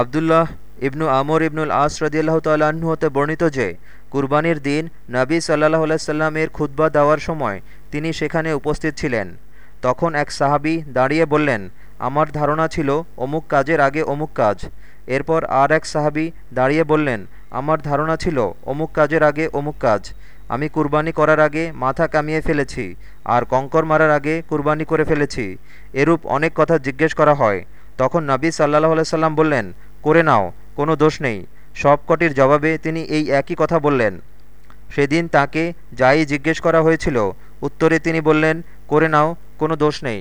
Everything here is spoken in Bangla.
আবদুল্লাহ ইবনু আমর ইবনুল আস রদিয়াল্লাহ তাল্লাহ্ন হতে বর্ণিত যে, কুরবানির দিন নবী সাল্লাহ সাল্লামের খুতবা দেওয়ার সময় তিনি সেখানে উপস্থিত ছিলেন। তখন এক সাহাবি দাঁড়িয়ে বললেন, আমার ধারণা ছিল অমুক কাজের আগে অমুক কাজ। এরপর আর এক সাহাবি দাঁড়িয়ে বললেন, আমার ধারণা ছিল অমুক কাজের আগে অমুক কাজ। আমি কুরবানি করার আগে মাথা কামিয়ে ফেলেছি, আর কঙ্কর মারার আগে কুরবানি করে ফেলেছি। এরূপ অনেক কথা জিজ্ঞেস করা হয়। তখন নবী সাল্লাহ আলাইসাল্লাম বললেন করে নাও, কোনো দোষ নেই। সবকটির জবাবে তিনি এই একই কথা বললেন। সেদিন তাকে যাই জিজ্ঞেস করা হয়েছিল, উত্তরে তিনি বললেন, করে নাও, কোনো দোষ নেই।